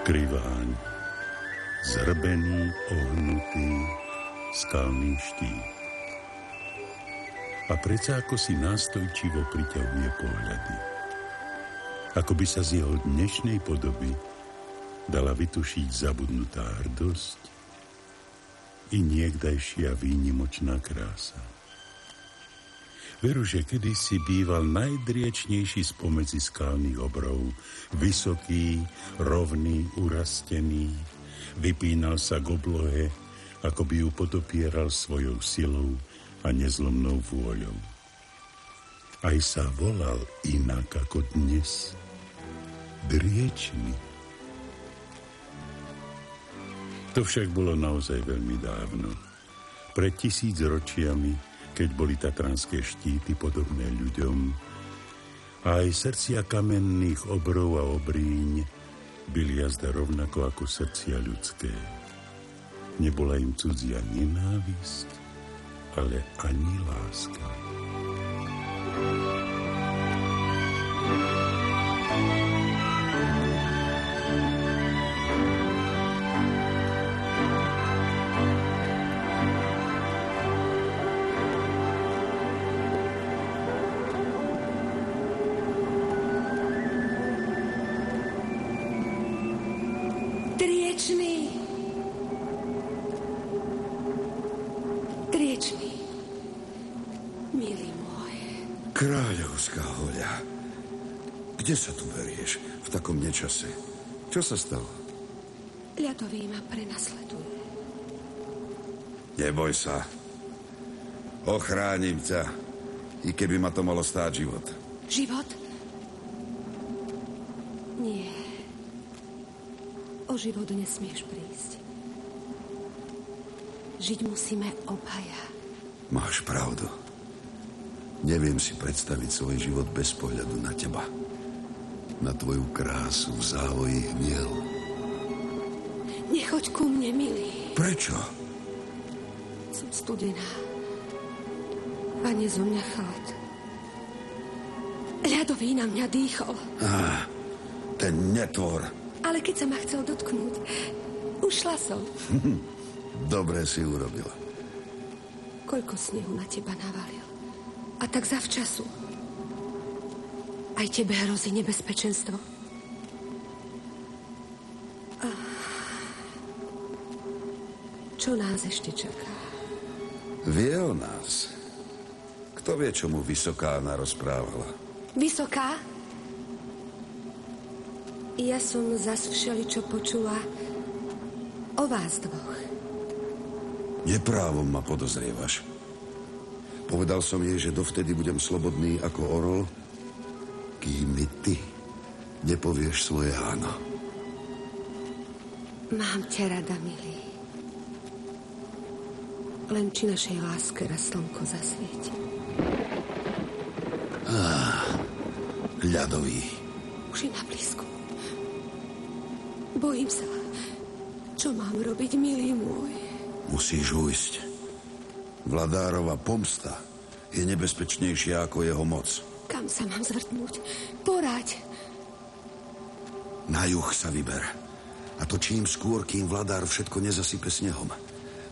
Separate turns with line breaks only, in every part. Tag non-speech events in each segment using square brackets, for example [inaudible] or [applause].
Kriváň, zrbený, ohnutý, skalný štít. A predsa ako si nástojčivo priťahuje pohľady. Ako by sa z jeho dnešnej podoby dala vytušiť zabudnutá hrdosť i niekdajšia výnimočná krása. Veru, že kedysi býval najdriečnejší spomedzi skalných obrov, vysoký, rovný, urastený, vypínal sa k oblohe, ako by ju potopieral svojou silou a nezlomnou vôľou. Aj sa volal inak ako dnes. Driečný. To však bolo naozaj veľmi dávno. Pred tisíc ročiami, keď boli tatranské štíty podobné ľuďom, a aj srdcia kamenných obrov a obríň byli jazda rovnako ako srdcia ľudské. Nebola im cudzia nenávisť, ale ani láska.
Kde sa tu berieš v takom nečase? Čo sa stalo?
Ľadový ma prenasleduje.
Neboj sa. Ochránim ťa, i keby ma to malo stáť život.
Život? Nie. O život nesmieš prísť. Žiť musíme obaja.
Máš pravdu. Neviem si predstaviť svoj život bez pohľadu na teba na tvoju krásu v závoji hmiel.
Nechoď ku mne, milý.
Prečo?
Som studená. A nie zo mňa chlad. Ľadový na mňa dýchol.
Ah, ten netvor.
Ale keď sa ma chcel dotknúť, ušla som. [laughs]
Dobre si urobila.
Koľko snehu na teba navalil. A tak zavčasu. Aj tebe hrozí nebezpečenstvo. Čo nás ešte čaká?
Vie o nás. Kto vie, čo mu Vysoká narozprávala?
Vysoká? Ja som zas všeli, čo počula o vás dvoch.
Neprávom ma podozrievaš. Povedal som jej, že dovtedy budem slobodný ako orol kým mi ty nepovieš svoje áno.
Mám ťa rada, milý. Len či našej láske raz slnko zasvieti.
Á, ľadový.
Už je na blízku. Bojím sa. Čo mám robiť, milý môj?
Musíš ujsť. Vladárova pomsta je nebezpečnejšia ako jeho moc.
Kam sa mám zvrtnúť? Poraď.
Na juh sa vyber. A to čím skôr, kým vladár všetko nezasype snehom.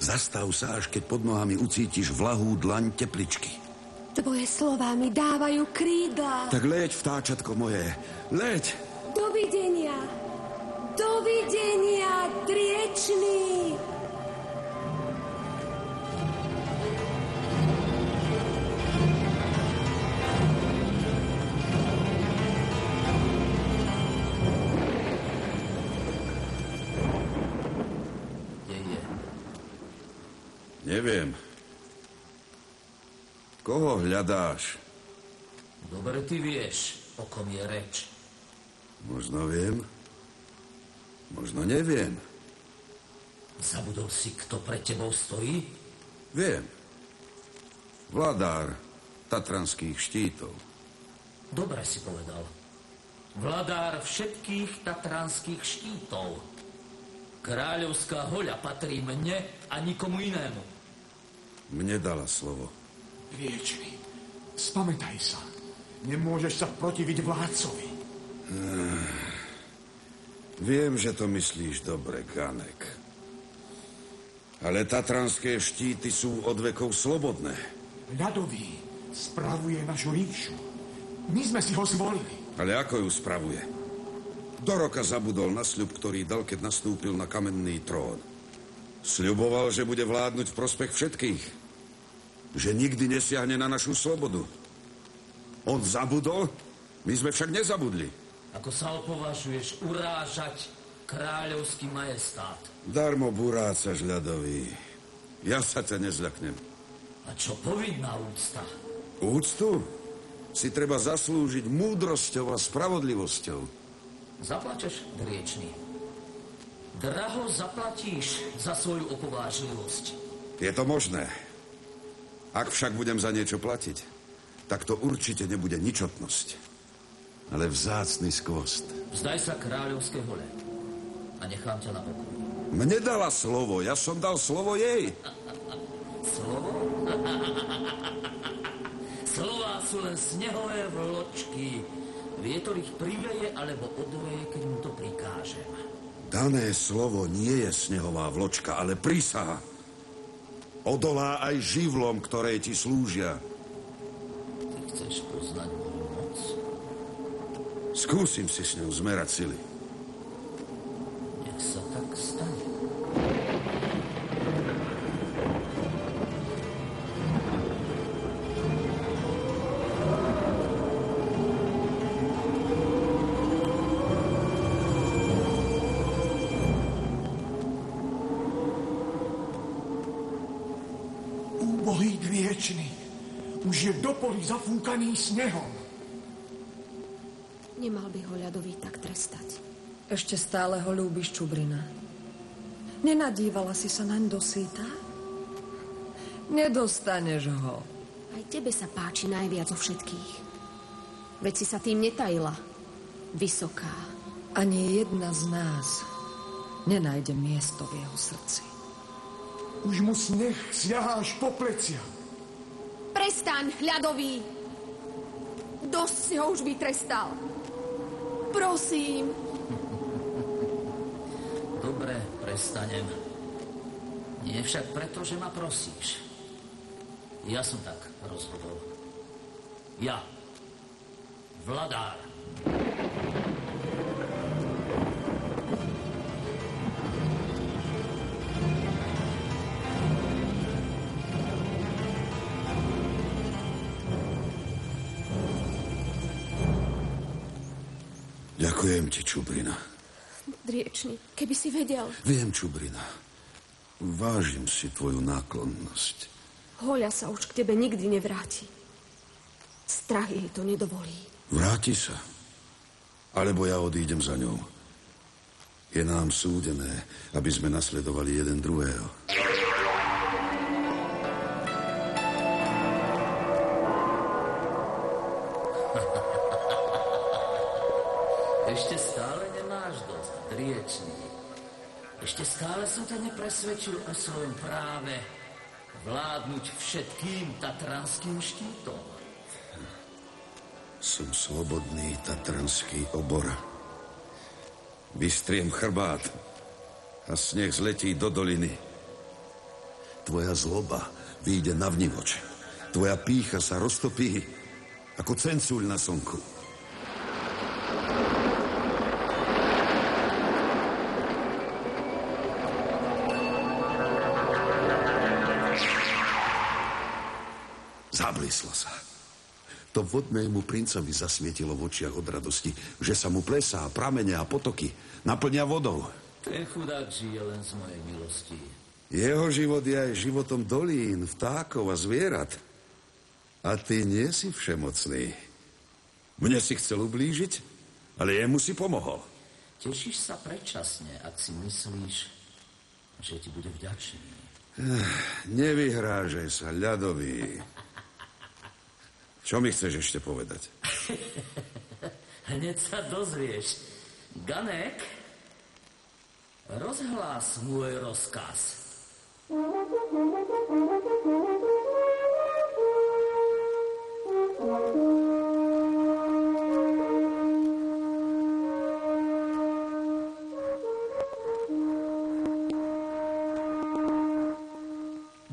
Zastav sa, až keď pod nohami ucítiš vlahú dlaň tepličky.
Tvoje slová mi dávajú krídla.
Tak leď, vtáčatko moje. Leď! Neviem. Koho hľadáš?
Dobre ty vieš, o kom je reč.
Možno viem. Možno neviem.
Zabudol si, kto pred tebou stojí?
Viem. Vladár tatranských štítov.
Dobre si povedal. Vladár všetkých tatranských štítov. Kráľovská hoľa patrí mne a nikomu inému.
Mne dala slovo.
Riečný, spamätaj sa. Nemôžeš sa protiviť vládcovi.
Viem, že to myslíš dobre, Ganek. Ale tatranské štíty sú od vekov slobodné.
Ľadový spravuje našu ríšu. My sme si ho zvolili.
Ale ako ju spravuje? Do roka zabudol na sľub, ktorý dal, keď nastúpil na kamenný trón. Sľuboval, že bude vládnuť v prospech všetkých. Že nikdy nesiahne na našu slobodu. On zabudol, my sme však nezabudli.
Ako sa opovažuješ urážať kráľovský majestát?
Darmo burácaš, ľadový. Ja sa ťa nezľaknem.
A čo povinná úcta?
Úctu si treba zaslúžiť múdrosťou a spravodlivosťou.
Zaplačeš, driečný. Draho zaplatíš za svoju opovážlivosť.
Je to možné. Ak však budem za niečo platiť, tak to určite nebude ničotnosť, ale vzácny skvost.
Vzdaj sa kráľovské hole a nechám ťa na pokoji.
Mne dala slovo, ja som dal slovo jej. [laughs]
Slovo? [laughs] Slová sú len snehové vločky. Vietor ich priveje alebo odveje, keď mu to prikážem.
Dané slovo nie je snehová vločka, ale prísaha. Odolá aj živlom, ktoré ti slúžia.
Ty chceš poznať moju moc?
Skúsim si s ňou zmerať sily.
Poli zafúkaný snehom.
Nemal by ho ľadový tak trestať.
Ešte stále ho ľúbiš, Čubrina. Nenadívala si sa naň do síta? Nedostaneš ho.
Aj tebe sa páči najviac zo všetkých. Veď si sa tým netajila. Vysoká.
Ani jedna z nás nenájde miesto v jeho srdci.
Už mu sneh siahá až po plecia.
Prestaň, ľadový! Dosť si ho už vytrestal. Prosím. [laughs]
Dobre, prestanem. Nie však preto, že ma prosíš. Ja som tak rozhodol. Ja, vladár.
Ďakujem ti, Čubrina.
Driečný, keby si vedel.
Viem, Čubrina. Vážim si tvoju náklonnosť.
Hoľa sa už k tebe nikdy nevráti. Strach jej to nedovolí.
Vráti sa. Alebo ja odídem za ňou. Je nám súdené, aby sme nasledovali jeden druhého.
Ešte stále nemáš dosť, driečný. Ešte stále som ťa nepresvedčil o svojom práve vládnuť všetkým tatranským štítom.
Som slobodný tatranský obor. Vystriem chrbát a sneh zletí do doliny. Tvoja zloba vyjde na vnivoč. Tvoja pícha sa roztopí ako cencúľ na slnku. Zablíslo sa. To vodnému princovi zasvietilo v očiach od radosti, že sa mu plesá, pramene a potoky naplňa vodou.
Ten chudák žije len z mojej milosti.
Jeho život je aj životom dolín, vtákov a zvierat. A ty nie si všemocný. Mne si chcel ublížiť, ale jemu si pomohol.
Tešíš sa predčasne, ak si myslíš, že ti bude vďačný.
Nevyhrážaj sa, ľadový. Čo mi chceš ešte povedať? [laughs]
Hneď sa dozvieš. Ganek, rozhlás môj rozkaz.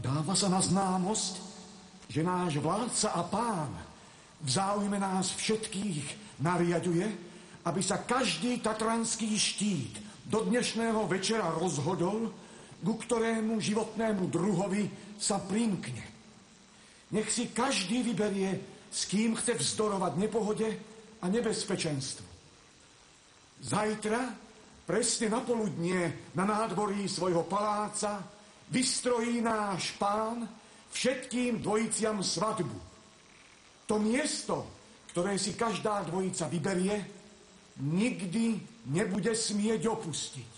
Dáva sa na známosť, že náš vládca a pán v záujme nás všetkých nariaduje, aby sa každý tatranský štít do dnešného večera rozhodol, ku ktorému životnému druhovi sa primkne. Nech si každý vyberie, s kým chce vzdorovať nepohode a nebezpečenstvu. Zajtra, presne na poludnie, na nádvorí svojho paláca, vystrojí náš pán všetkým dvojiciam svadbu. To miesto, ktoré si každá dvojica vyberie, nikdy nebude smieť opustiť.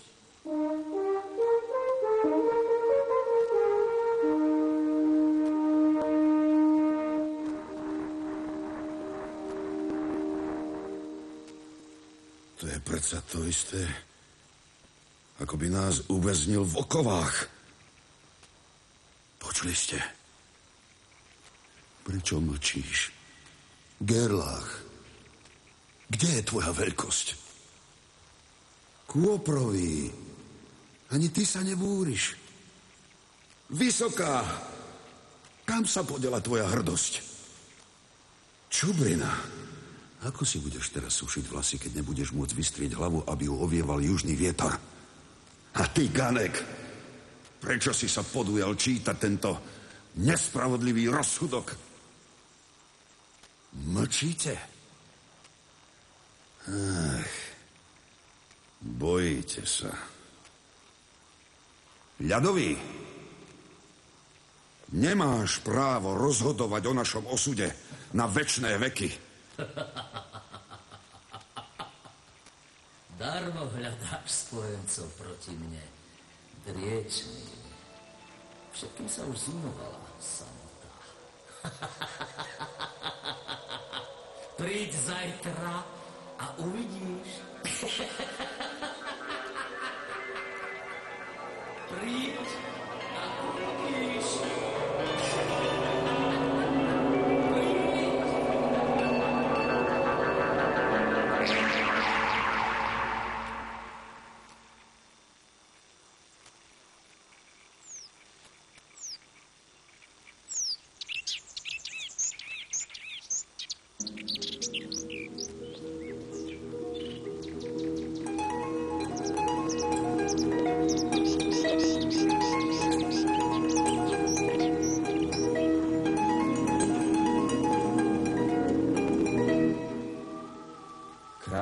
To je predsa to isté, ako by nás uväznil v okovách. Počuli ste? Prečo mlčíš? Gerlach, kde je tvoja veľkosť? Kôprový, ani ty sa nebúriš. Vysoká, kam sa podela tvoja hrdosť? Čubrina, ako si budeš teraz sušiť vlasy, keď nebudeš môcť vystrieť hlavu, aby ju ovieval južný vietor? A ty, Ganek, prečo si sa podujal čítať tento nespravodlivý rozsudok? Mlčíte? Ach, bojíte sa. Ľadový, nemáš právo rozhodovať o našom osude na väčšné veky. [laughs]
Darmo hľadáš spojencov proti mne. Driečný. Všetkým sa už zimovala samota. Príď zajtra a uvidíš. Príď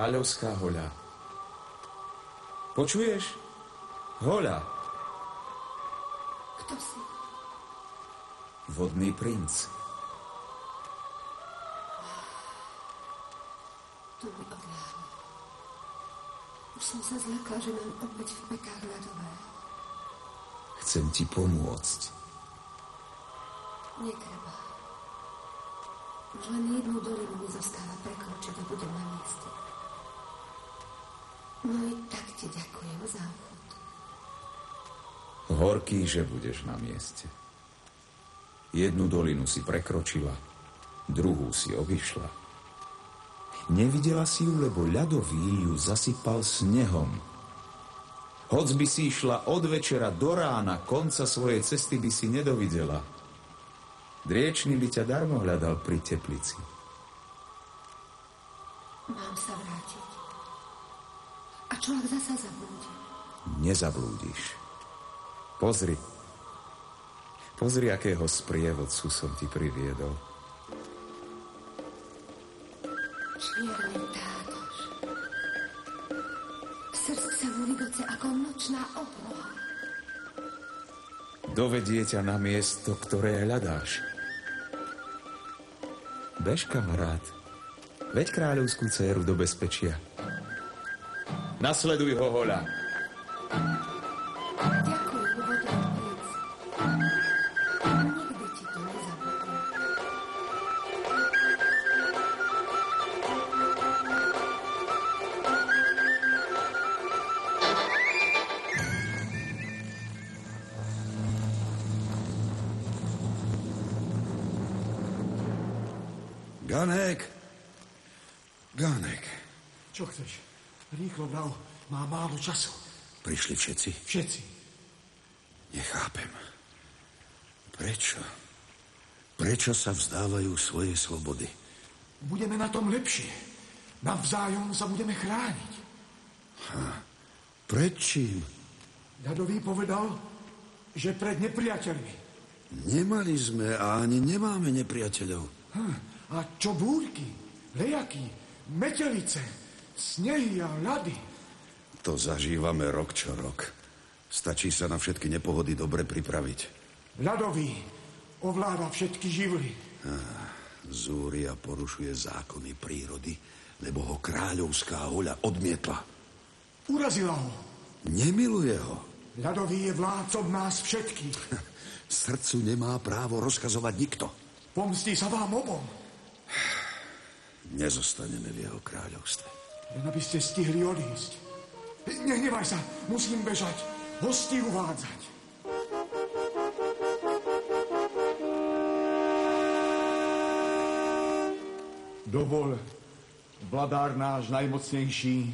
Kráľovská hoľa. Počuješ? Hoľa.
Kto si?
Vodný princ.
Tu mi odláhlo. Už som sa zlakla, že mám opäť v pekách ľadové.
Chcem ti pomôcť.
Netreba. Už len jednu dolinu mi zostáva prekročiť a budem na mieste. No i tak ti ďakujem za ochot.
Horký, že budeš na mieste. Jednu dolinu si prekročila, druhú si obišla. Nevidela si ju, lebo ľadový ju zasypal snehom. Hoc by si išla od večera do rána, konca svojej cesty by si nedovidela. Driečný by ťa darmo hľadal pri teplici.
Mám sa vrátiť. A čo ak zasa zablúdim?
Nezablúdiš. Pozri. Pozri, akého sprievodcu som ti priviedol.
Čierny tátoš. Srdce mu ligoce ako nočná obloha.
Dovedie ťa na miesto, ktoré hľadáš. Bež, kamarát. Veď kráľovskú dceru do bezpečia. Nasleduj ho, hoľa.
Času.
prišli všetci?
Všetci.
Nechápem. Prečo? Prečo sa vzdávajú svojej slobody?
Budeme na tom lepšie. Navzájom sa budeme chrániť.
Ha, prečím?
Ľadový povedal, že pred nepriateľmi.
Nemali sme a ani nemáme nepriateľov.
Hm, a čo búrky, lejaky, metelice, snehy a ľady?
To zažívame rok čo rok. Stačí sa na všetky nepohody dobre pripraviť.
Ľadový ovláda všetky živly.
Ah, Zúria porušuje zákony prírody, lebo ho kráľovská hoľa odmietla.
Urazila ho.
Nemiluje ho.
Ľadový je vládcom nás všetkých.
Srdcu nemá právo rozkazovať nikto.
Pomstí sa vám obom.
Nezostaneme v jeho kráľovstve.
Len aby ste stihli odísť. Nehnevaj sa, musím bežať. Hosti uvádzať. Dovol, vladár náš najmocnejší,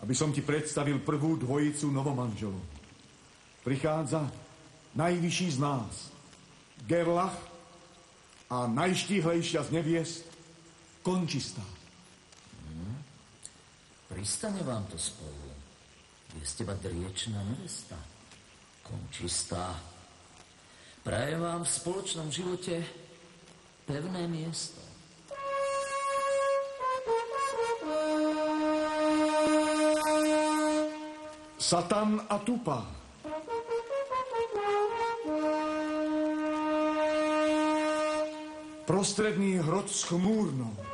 aby som ti predstavil prvú dvojicu novomanželov. Prichádza najvyšší z nás, Gerlach a najštíhlejšia z neviest, Končistá.
Hmm. Pristane vám to spolu. Je z teba driečná nevesta. Končistá. Prajem vám v spoločnom živote pevné miesto.
Satan a Tupa. Prostredný hrod s chmúrnou.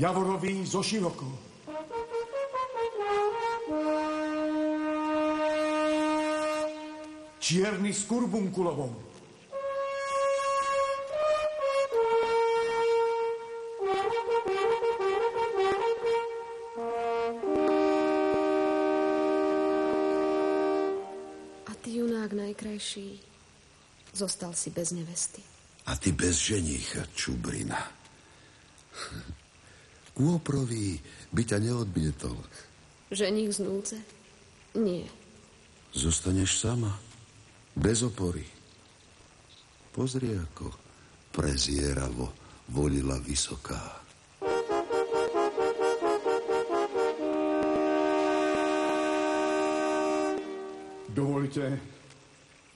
Javorový zo širokou. Čierny s kurbunkulovou.
A ty, junák najkrajší, zostal si bez nevesty.
A ty bez ženícha, Čubrina. Kôprový by ťa neodmietol.
Ženich z núdze? Nie.
Zostaneš sama, bez opory. Pozri, ako prezieravo volila vysoká.
Dovolte,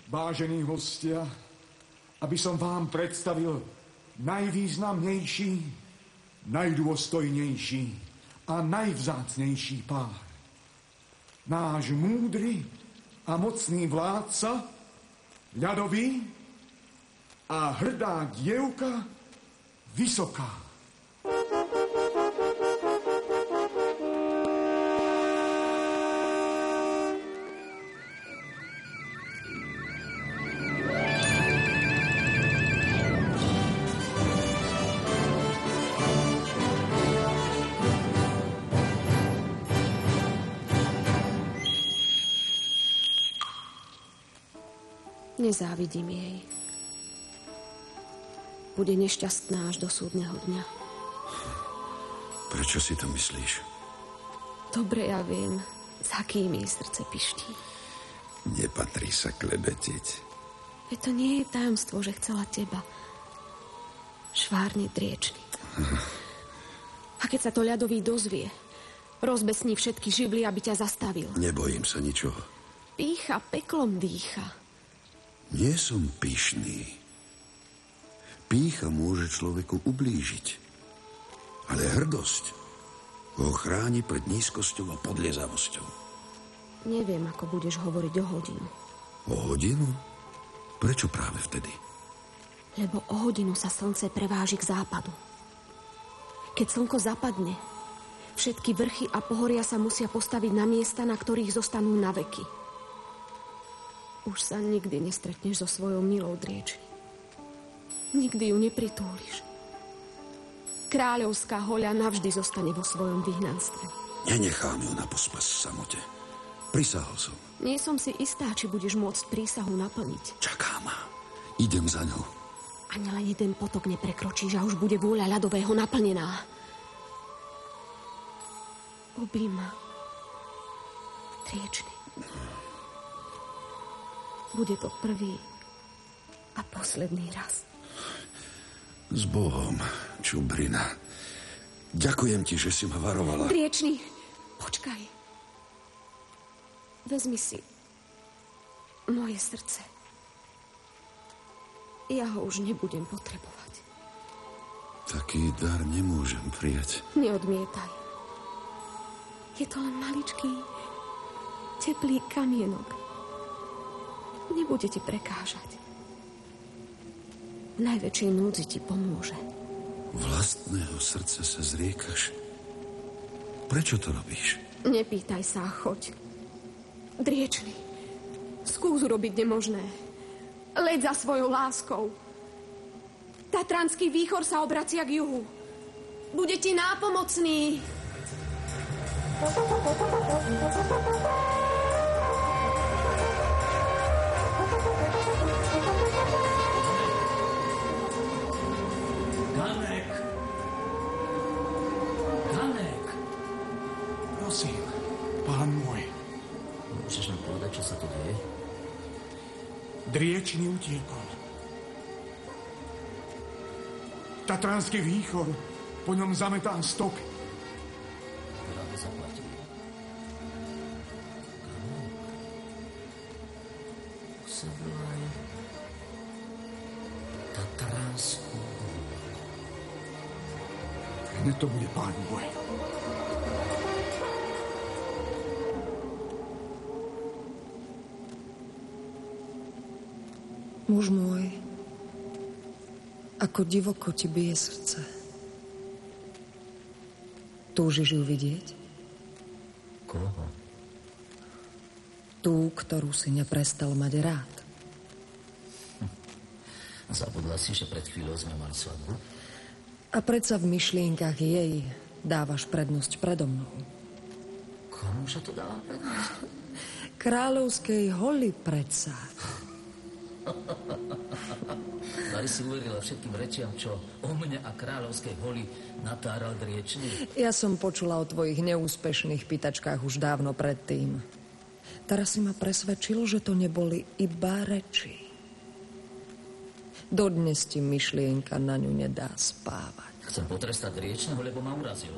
vážení hostia, aby som vám predstavil najvýznamnejší, najdôstojnejší a najvzácnejší pár. Náš múdry a mocný vládca, ľadový a hrdá dievka, vysoká.
Nezávidím jej. Bude nešťastná až do súdneho dňa.
Prečo si to myslíš?
Dobre ja viem, za kým jej srdce piští.
Nepatrí sa klebetiť.
Veď to nie je tajomstvo, že chcela teba. Švárny driečný. [laughs] A keď sa to ľadový dozvie, rozbesní všetky živly, aby ťa zastavil.
Nebojím sa ničoho.
Pícha peklom dýcha.
Nie som pyšný. Pícha môže človeku ublížiť. Ale hrdosť ho chráni pred nízkosťou a podliezavosťou.
Neviem, ako budeš hovoriť o hodinu.
O hodinu? Prečo práve vtedy?
Lebo o hodinu sa slnce preváži k západu. Keď slnko zapadne, všetky vrchy a pohoria sa musia postaviť na miesta, na ktorých zostanú na veky. Už sa nikdy nestretneš so svojou milou drieči. Nikdy ju nepritúliš. Kráľovská hoľa navždy zostane vo svojom vyhnanstve.
Nenechám ju na pospas samote. Prisahol som.
Nie som si istá, či budeš môcť prísahu naplniť.
Čaká ma. Idem za ňou.
Ani len jeden potok neprekročíš a už bude vôľa ľadového naplnená. Obíma. Triečný. Bude to prvý a posledný raz.
S Bohom, Čubrina. Ďakujem ti, že si ma varovala.
Driečný, počkaj. Vezmi si moje srdce. Ja ho už nebudem potrebovať.
Taký dar nemôžem prijať.
Neodmietaj. Je to len maličký, teplý kamienok. Nebude ti prekážať. V najväčšej núdzi ti pomôže.
Vlastného srdca sa zriekaš? Prečo to robíš?
Nepýtaj sa, choď. Driečný. Skús urobiť nemožné. Leď za svojou láskou. Tatranský výchor sa obracia k juhu. Bude ti nápomocný.
Ganek!
Driečný utiekol. Tatranský výchor, po ňom zametá stok.
Rád zaplatí. Sa volaj Tatranskú.
Hneď to bude, pán môj.
Muž môj, ako divoko ti bije srdce. Túžiš ju vidieť?
Koho?
Tú, ktorú si neprestal mať rád.
Zabudla si, že pred chvíľou sme mali svadbu?
A predsa v myšlienkach jej dávaš prednosť predo mnou.
Komuže to dáva prednosť?
Kráľovskej holi predsa.
Vary si uverila všetkým rečiam, čo o mne a kráľovskej holi natáral driečný.
Ja som počula o tvojich neúspešných pýtačkách už dávno predtým. Teraz si ma presvedčil, že to neboli iba reči. Dodnes ti myšlienka na ňu nedá spávať.
Chcem potrestať driečného, lebo ma urazil.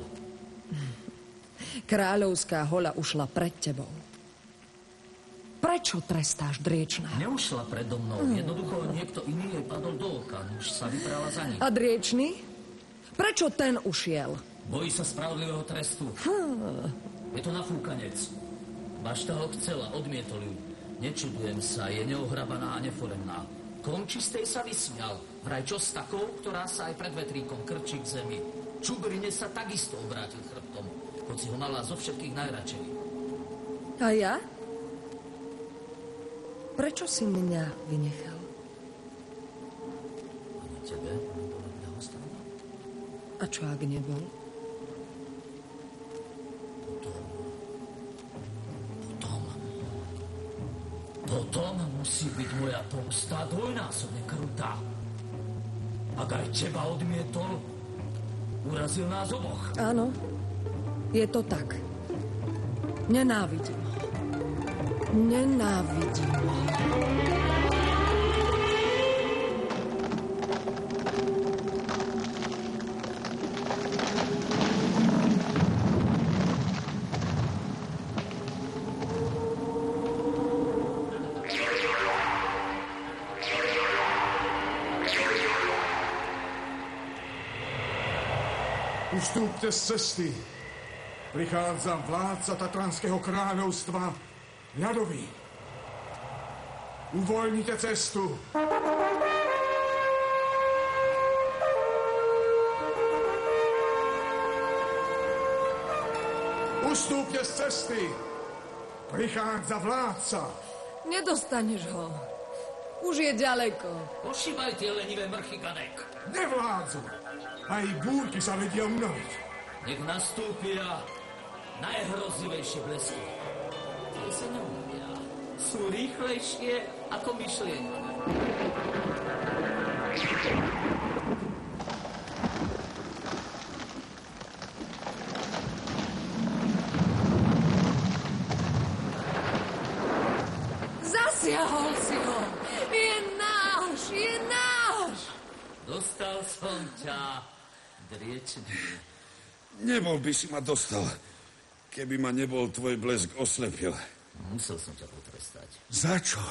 Kráľovská hola ušla pred tebou. Prečo trestáš driečného?
Neušla predo mnou. Jednoducho niekto iný jej padol do oka. Už sa vybrala za ním.
A driečný? Prečo ten ušiel?
Bojí sa spravodlivého trestu. Je to nafúkanec. Bašta ho chcela, odmietol ju. Nečudujem sa, je neohrabaná a neforemná. Končistej sa vysmial. Vraj čo s takou, ktorá sa aj pred vetríkom krčí k zemi. Čubrine sa takisto obrátil chrbtom, hoci ho mala zo všetkých najradšej.
A ja? Prečo si mňa vynechal?
Ani tebe nebolo ľahostajné?
A čo ak nebol?
Potom... Potom musí byť moja pomsta dvojnásobne krutá. Ak aj teba odmietol, urazil nás oboch.
Áno, je to tak. Nenávidím. Nenávidím.
Ustúpte z cesty. Prichádza vládca Tatranského kráľovstva, ľadový. Uvoľnite cestu. Ustúpte z cesty. Prichádza vládca.
Nedostaneš ho. Už je ďaleko.
Pošívaj tie lenivé mrchy, Ganek.
Nevládzu. Aj búrky sa vedia unaviť.
Nech nastúpia najhrozivejšie blesky. Tie sa neunavia. Sú rýchlejšie ako myšlienky.
Dosiahol si ho. Je náš, je náš.
Dostal som ťa, driečný.
Nebol by si ma dostal, keby ma nebol tvoj blesk oslepil.
Musel som ťa potrestať.
Za čo?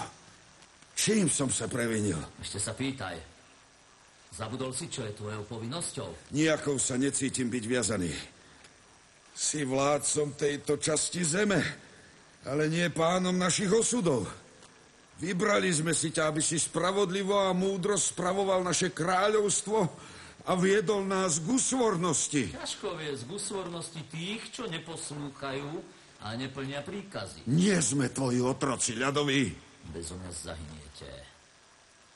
Čím som sa previnil?
Ešte sa pýtaj. Zabudol si, čo je tvojou povinnosťou?
Nijakou sa necítim byť viazaný. Si vládcom tejto časti zeme, ale nie pánom našich osudov. Vybrali sme si ťa, aby si spravodlivo a múdro spravoval naše kráľovstvo a viedol nás k úsvornosti.
Ťažko vie z úsvornosti tých, čo neposlúchajú a neplnia príkazy.
Nie sme tvoji otroci, ľadoví.
Bezo mňa zahyniete.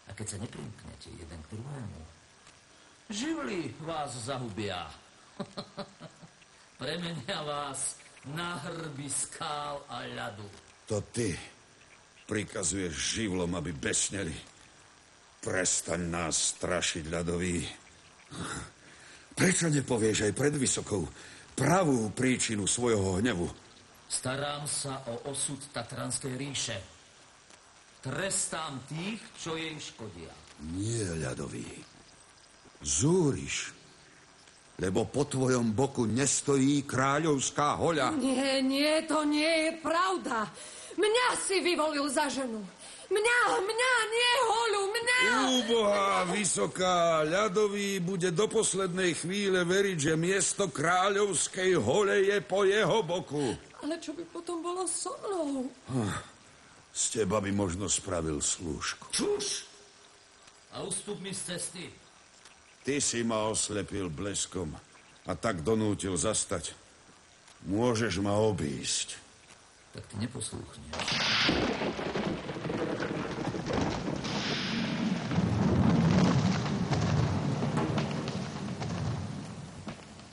A keď sa neprimknete jeden k druhému, živli vás zahubia. [laughs] Premenia vás na hrby skál a ľadu.
To ty prikazuješ živlom, aby besneli. Prestaň nás strašiť, ľadový. Prečo nepovieš aj pred vysokou pravú príčinu svojho hnevu?
Starám sa o osud Tatranskej ríše. Trestám tých, čo jej škodia.
Nie, ľadový. Zúriš, lebo po tvojom boku nestojí kráľovská hoľa.
Nie, nie, to nie je pravda. Mňa si vyvolil za ženu. Mňa, mňa, nie holu, mňa!
Úbohá, vysoká, ľadový bude do poslednej chvíle veriť, že miesto kráľovskej hole je po jeho boku.
Ale čo by potom bolo so mnou?
Z teba by možno spravil slúžku.
Čuš! A ustup mi z cesty.
Ty si ma oslepil bleskom a tak donútil zastať. Môžeš ma obísť.
Tak ty neposlúchneš.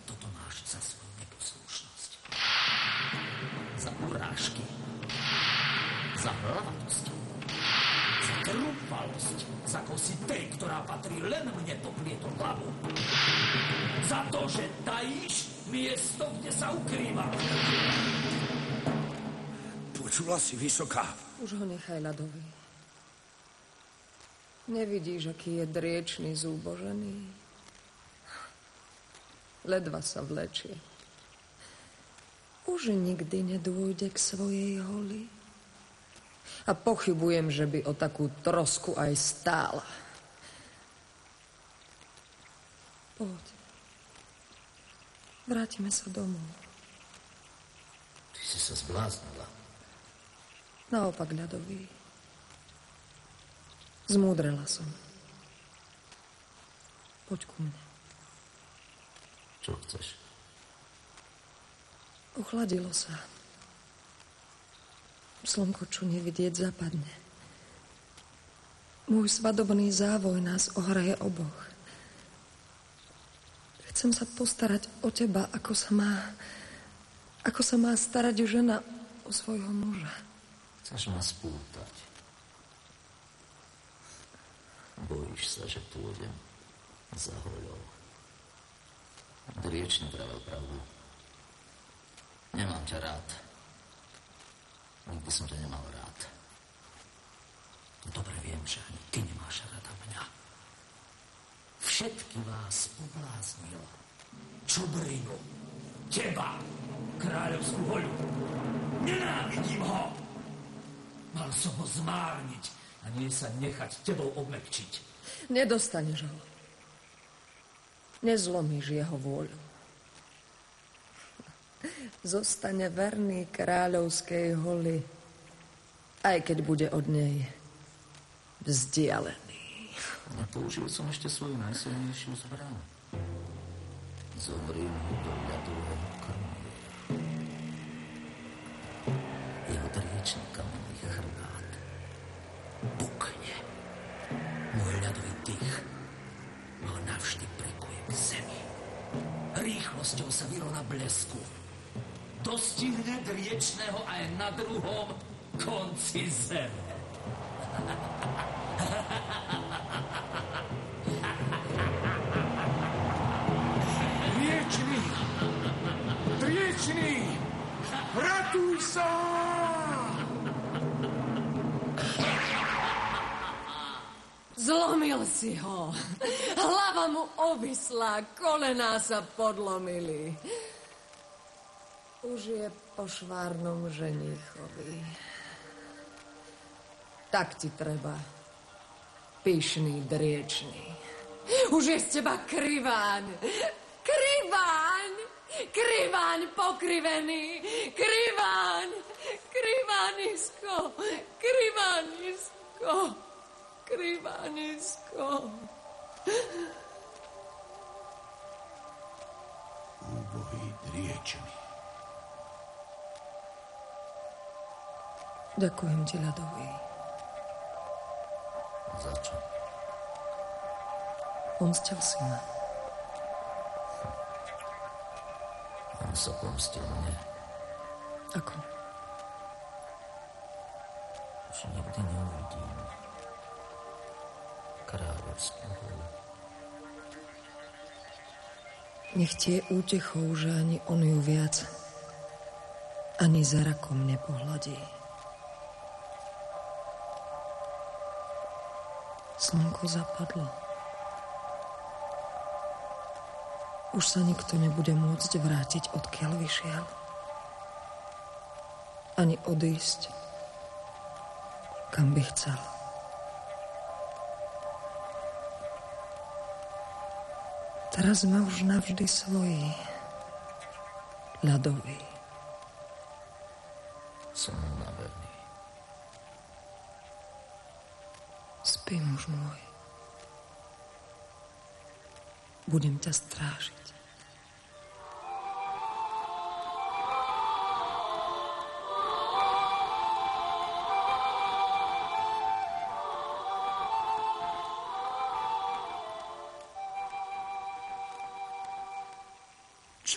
Toto máš za svoju neposlušnosť. Za urážky. Za hlavatosť. Za trúfalosť. Za kosi tej, ktorá patrí len mne to plieto hlavu. Za to, že tajíš miesto, kde sa ukrýva.
Počula si vysoká.
Už ho nechaj ľadový. Nevidíš, aký je driečný zúbožený? Ledva sa vlečie. Už nikdy nedôjde k svojej holi. A pochybujem, že by o takú trosku aj stála. Poď. Vrátime sa domov.
Ty si sa zbláznila.
Naopak, ľadový. Zmúdrela som. Poď ku mne.
Čo chceš?
Ochladilo sa. Slnko, čo nevidieť, zapadne. Môj svadobný závoj nás ohraje oboch. Chcem sa postarať o teba, ako sa má... Ako sa má starať žena o svojho muža.
Chceš ma spútať. Bojíš sa, že pôjdem za hoľou. Driečný vravel pravdu. Nemám ťa rád. Nikdy som ťa nemal rád. Dobre viem, že ani ty nemáš rada mňa. Všetky vás pobláznil. Čubrinu. Teba. Kráľovskú hoľu. Nenávidím ho. Mal som ho zmárniť a nie sa nechať tebou obmekčiť.
Nedostaneš ho. Nezlomíš jeho vôľu. Zostane verný kráľovskej holi, aj keď bude od nej vzdialený.
Nepoužil som ešte svoju najsilnejšiu zbraň. Zomriem ho do ľadového krmoviera. Jeho driečný kamenný chrbát pukne. Môj ľadový dých ho navždy prekuje k zemi. Rýchlosťou sa vyrovná blesku. Dostihne driečného aj na druhom konci zeme.
Driečný! Driečný! Ratuj sa!
Zlomil si ho. Hlava mu ovisla, kolená sa podlomili. Už je po švárnom ženichovi. Tak ti treba. Pyšný, driečný. Už je z teba kriván. Kriván! Kriván pokrivený! Kriván! Krivánisko! Krivánisko! Krivanisko.
Úbohý driečný.
Ďakujem ti, ľadový.
Za čo?
Pomstil si ma.
Sa pomstil mne.
Ako?
Už nikdy neuvidím kráľovskú
Nech tie útechou, že ani on ju viac ani za rakom nepohľadí. Slnko zapadlo. Už sa nikto nebude môcť vrátiť, odkiaľ vyšiel. Ani odísť, kam by chcel. Teraz sme už navždy svoji. Ľadový.
Som unavený.
Spí, muž môj. Budem ťa strážiť.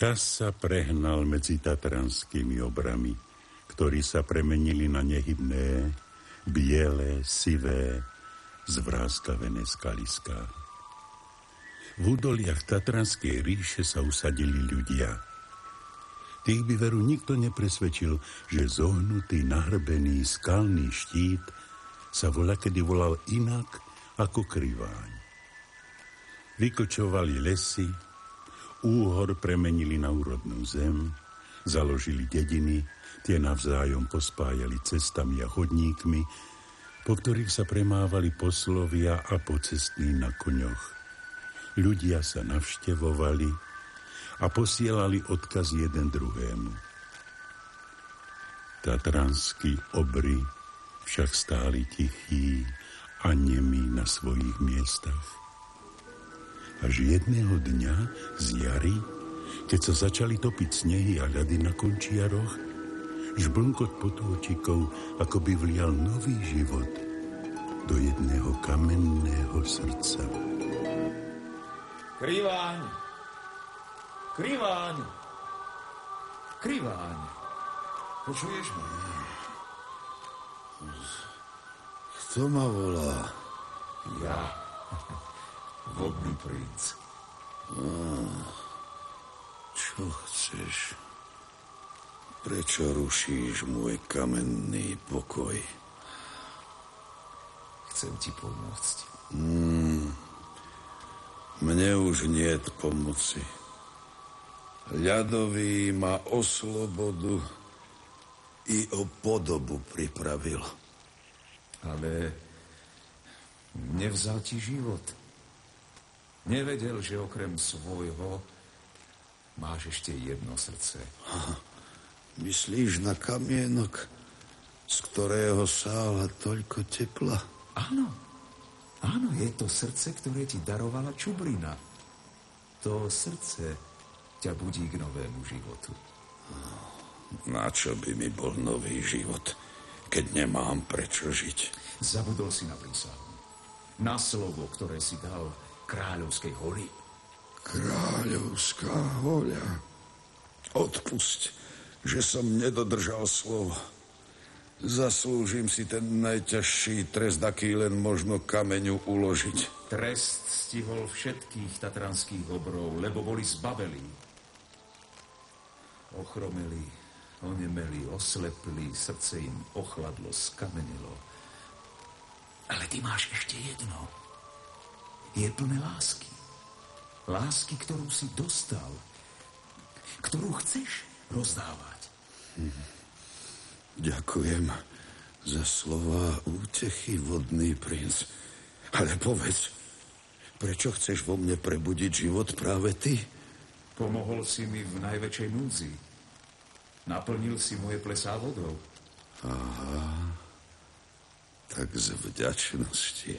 Čas sa prehnal medzi tatranskými obrami, ktorí sa premenili na nehybné, biele, sivé, zvráskavené skaliská. V údoliach Tatranskej ríše sa usadili ľudia. Tých by veru nikto nepresvedčil, že zohnutý, nahrbený, skalný štít sa voľa kedy volal inak ako kriváň. Vykočovali lesy, Úhor premenili na úrodnú zem, založili dediny, tie navzájom pospájali cestami a chodníkmi, po ktorých sa premávali poslovia a pocestní na koňoch. Ľudia sa navštevovali a posielali odkaz jeden druhému. Tatranský obry však stáli tichý a nemí na svojich miestach. Až jedného dňa z jary, keď sa začali topiť snehy a ľady na končiaroch, žblnkot potôčikov ako by vlial nový život do jedného kamenného srdca.
Kriváň! Kriváň! Kriváň! Počuješ ma?
Kto ma volá?
Ja. [laughs] Vodný princ.
Čo chceš? Prečo rušíš môj kamenný pokoj?
Chcem ti pomôcť.
Mne už nie pomoci. Ľadový ma o slobodu i o podobu pripravil.
Ale nevzal ti život. Nevedel, že okrem svojho máš ešte jedno srdce.
Myslíš na kamienok, z ktorého sála toľko tepla?
Áno, áno, je to srdce, ktoré ti darovala Čubrina. To srdce ťa budí k novému životu.
Na čo by mi bol nový život, keď nemám prečo žiť?
Zabudol si na prísahu. Na slovo, ktoré si dal kráľovskej holi.
Kráľovská hoľa. Odpusť, že som nedodržal slovo. Zaslúžim si ten najťažší trest, aký len možno kameňu uložiť.
Trest stihol všetkých tatranských obrov, lebo boli zbabelí. Ochromeli, onemeli, oslepli, srdce im ochladlo, skamenilo. Ale ty máš ešte jedno. Je plné lásky. Lásky, ktorú si dostal, ktorú chceš rozdávať.
Ďakujem za slova útechy, vodný princ. Ale povedz, prečo chceš vo mne prebudiť život práve ty?
Pomohol si mi v najväčšej núdzi. Naplnil si moje plesá vodou.
Aha, tak z vďačnosti.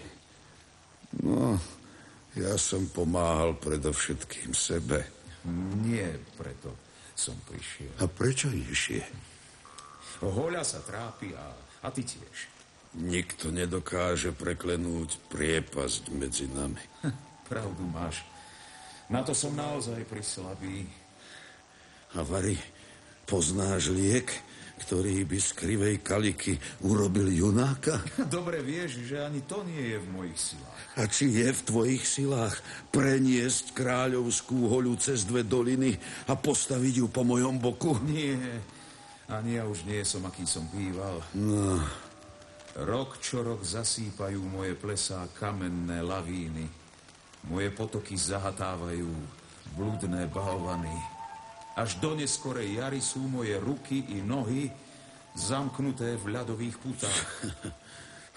No, ja som pomáhal predovšetkým sebe.
Nie preto som prišiel.
A prečo išie?
Hoľa sa trápi a, a ty tiež.
Nikto nedokáže preklenúť priepasť medzi nami.
Pravdu máš. Na to som naozaj prislabý.
A Vary, poznáš liek, ktorý by z krivej kaliky urobil junáka? [laughs]
Dobre vieš, že ani to nie je v mojich silách.
A či je v tvojich silách preniesť kráľovskú hoľu cez dve doliny a postaviť ju po mojom boku?
Nie, ani ja už nie som, aký som býval.
No.
Rok čo rok zasýpajú moje plesá kamenné lavíny. Moje potoky zahatávajú bludné balvany. Až do neskorej jary sú moje ruky i nohy zamknuté v ľadových putách.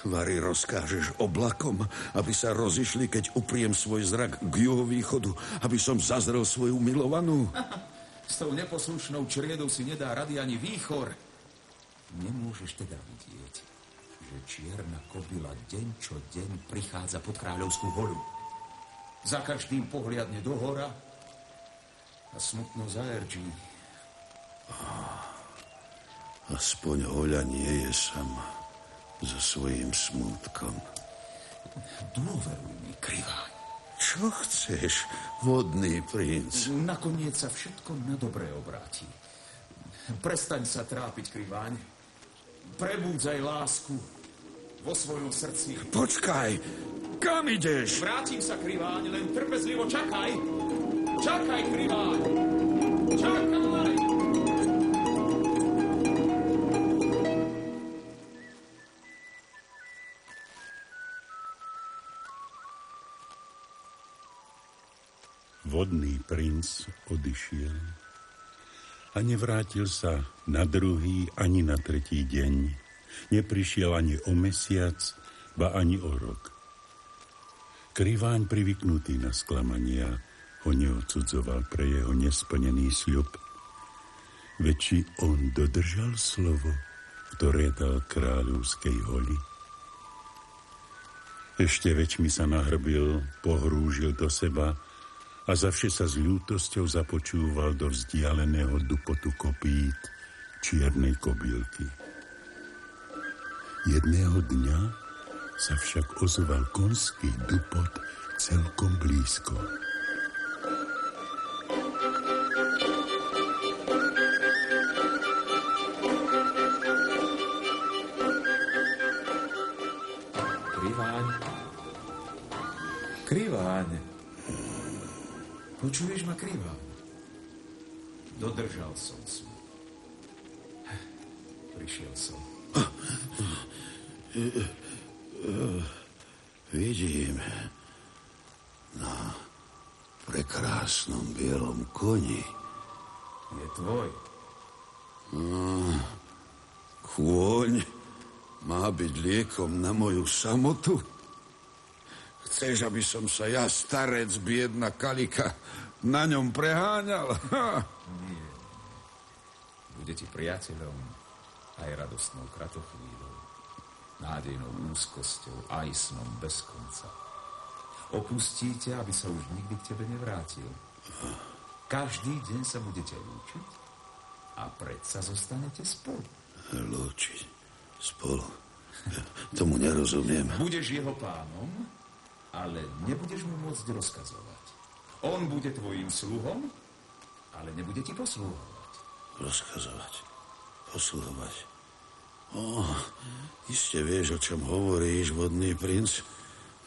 Vary [laughs] rozkážeš oblakom, aby sa rozišli, keď upriem svoj zrak k juhovýchodu, aby som zazrel svoju milovanú. [laughs]
S tou neposlušnou čriedou si nedá rady ani výchor. Nemôžeš teda vidieť, že čierna kobila deň čo deň prichádza pod kráľovskú holu. Za každým pohliadne do hora a smutno zaerčí.
Aspoň Oľa nie je sama so svojím smutkom.
Dôveruj mi, kriváň.
Čo chceš, vodný princ?
Nakoniec sa všetko na dobré obráti. Prestaň sa trápiť, kriváň. Prebúdzaj lásku vo svojom srdci.
Počkaj, kam ideš?
Vrátim sa, kriváň, len trpezlivo čakaj. Čakaj, kriváň. Čakaj!
Vodný princ odišiel a nevrátil sa na druhý ani na tretí deň. Neprišiel ani o mesiac, ba ani o rok. Kriváň privyknutý na sklamania ho neodsudzoval pre jeho nesplnený sľub. Veď on dodržal slovo, ktoré dal kráľovskej holi? Ešte väčšmi sa nahrbil, pohrúžil do seba a zavše sa s ľútosťou započúval do vzdialeného dupotu kopít čiernej kobylky. Jedného dňa sa však ozval konský dupot celkom blízko.
Kriváň. Počuješ ma, Kriváň? Dodržal som si. Prišiel som.
Vidím na prekrásnom bielom koni.
Je tvoj.
Kôň má byť liekom na moju samotu? Chceš, aby som sa ja, starec, biedna kalika, na ňom preháňal? [laughs] Ha!
Bude ti priateľom aj radostnou kratochvíľou, nádejnou úzkosťou aj snom bez konca. Opustí ťa, aby sa už nikdy k tebe nevrátil. Každý deň sa budete lúčiť a predsa zostanete spolu.
Lúčiť spolu. Tomu nerozumiem.
Budeš jeho pánom, ale nebudeš mu môcť rozkazovať. On bude tvojim sluhom, ale nebude ti poslúhovať.
Rozkazovať. Posluhovať. O, iste vieš, o čom hovoríš, vodný princ.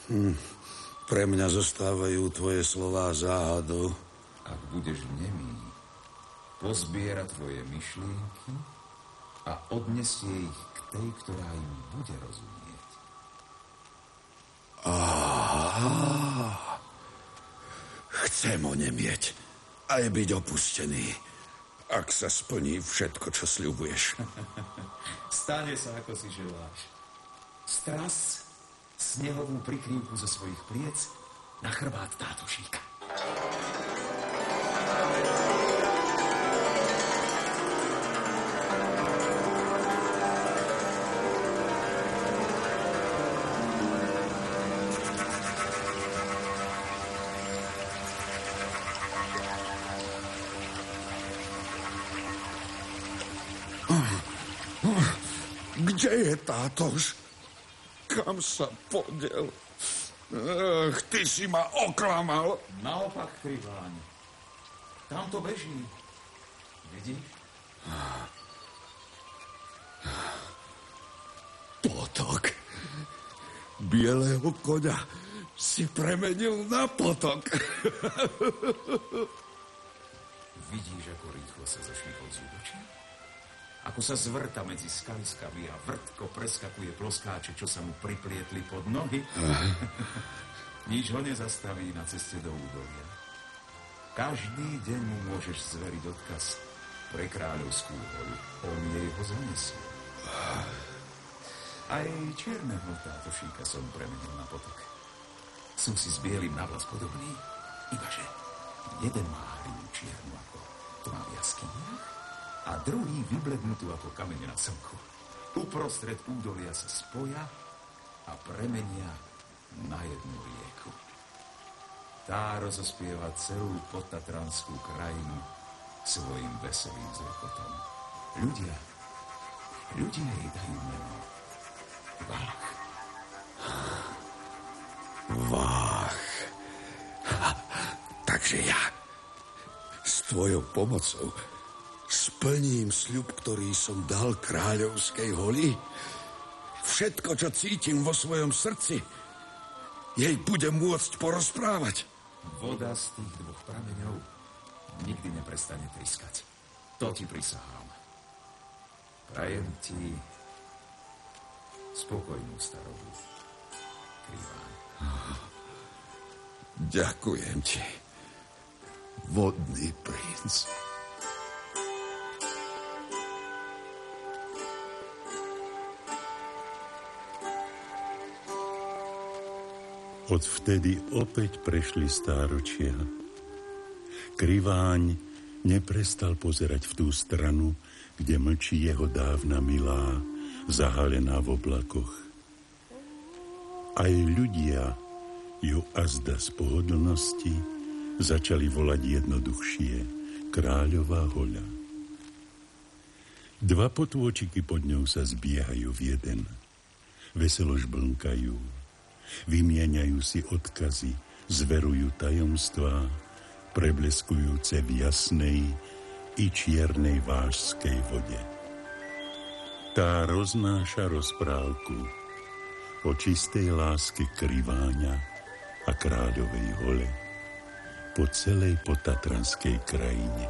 Hm. Pre mňa zostávajú tvoje slová záhadou.
Ak budeš nemý, pozbiera tvoje myšlienky a odnesie ich k tej, ktorá im bude rozumieť.
Aha. Chcem onemieť aj byť opustený, ak sa splní všetko, čo sľubuješ.
Stane sa, ako si želáš. Stras snehovú prikrývku zo svojich pliec na chrbát tátošíka.
Kde je tátož? Kam sa podel? Ach, ty si ma oklamal.
Naopak, kriváň. Tam to beží. Vidíš?
Potok. Bielého koňa si premenil na potok.
Vidíš, ako rýchlo sa zošmykol z úbočia? Ako sa zvrta medzi skaliskami a vrtko preskakuje ploskáče, čo sa mu priplietli pod nohy. [laughs] Nič ho nezastaví na ceste do údolia. Každý deň mu môžeš zveriť odkaz pre kráľovskú holu. On jej ho zanesie. Aj čierneho táto šíka som premenil na potok. Sú si s bielým na vlas podobný, ibaže jeden má hlinu čiernu ako tma v jaskyniach a druhý vyblednutú ako kamene na slnku. Uprostred údolia sa spoja a premenia na jednu rieku. Tá rozospieva celú potatranskú krajinu svojim veselým zrekotom. Ľudia, ľudia jej dajú meno. Vách.
Vách. Takže ja s tvojou pomocou splním sľub, ktorý som dal kráľovskej holi. Všetko, čo cítim vo svojom srdci, jej budem môcť porozprávať.
Voda z tých dvoch prameňov nikdy neprestane triskať. To ti prisahám. Prajem ti spokojnú starobu. Krýván.
Ďakujem ti, vodný princ.
Odvtedy opäť prešli stáročia. Kriváň neprestal pozerať v tú stranu, kde mlčí jeho dávna milá, zahalená v oblakoch. Aj ľudia ju azda z pohodlnosti začali volať jednoduchšie kráľová hoľa. Dva potôčiky pod ňou sa zbiehajú v jeden. Veselo žblnkajú, Vymieňajú si odkazy, zverujú tajomstvá, prebleskujúce v jasnej i čiernej vážskej vode. Tá roznáša rozprávku o čistej láske kriváňa a kráľovej hole po celej potatranskej krajine.